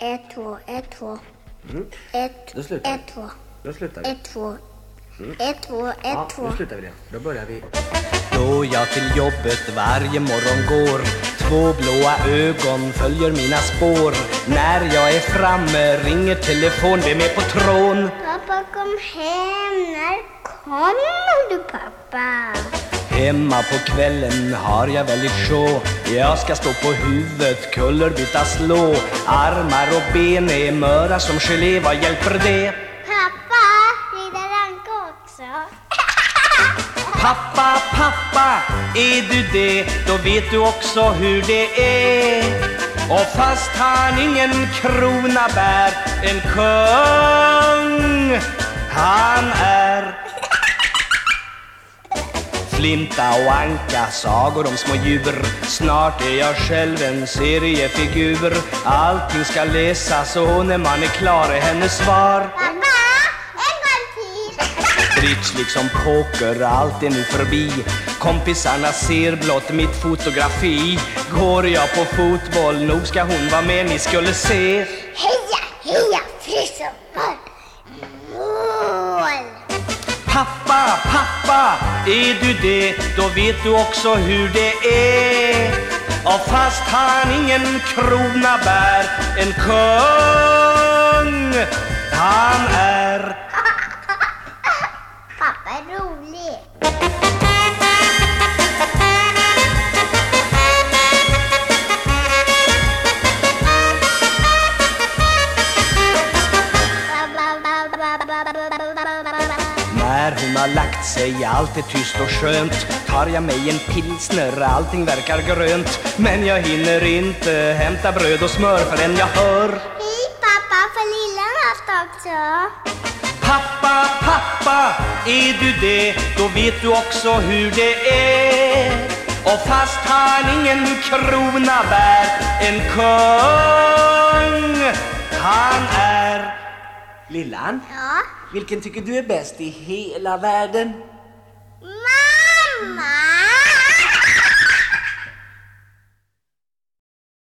ett, två, ett, två. Mm. Ett, Då slutar vi. ett, två. Då slutar vi. Ett, två. Ett, två, ett, Ja, två. nu slutar vi det. Då börjar vi. Då jag till jobbet varje morgon går Två blåa ögon följer mina spår När jag är framme ringer telefon, vem är på trån? Pappa kom hem. När kommer du pappa? Hemma på kvällen har jag väldigt sjå Jag ska stå på huvudet, kullerbytta slå Armar och ben är möra som gelé, vad hjälper det? Pappa, rider Anka också? Pappa, pappa, är du det? Då vet du också hur det är Och fast han ingen krona bär En kung han är Flinta och Anka, sagor om små djur Snart är jag själv en seriefigur. Allting ska läsas och när man är klar är hennes svar. Pappa, en gång till. Bridge liksom poker, allt är nu förbi. Kompisarna ser blott mitt fotografi. Går jag på fotboll, nog ska hon vara med, ni skulle se. Heja, heja, frisörboll. Mål. Pappa, pappa, är du det? Då vet du också hur det är Och fast han ingen krona bär En kung han är har lagt sig, allt är tyst och skönt. Tar jag mig en pilsner, allting verkar grönt. Men jag hinner inte hämta bröd och smör förrän jag hör. Hej pappa, får lillen haft också? Pappa, pappa, är du det? Då vet du också hur det är. Och fast han ingen krona bär En kung. Han är Lillan, Ja vilken tycker du är bäst i hela världen? Mamma!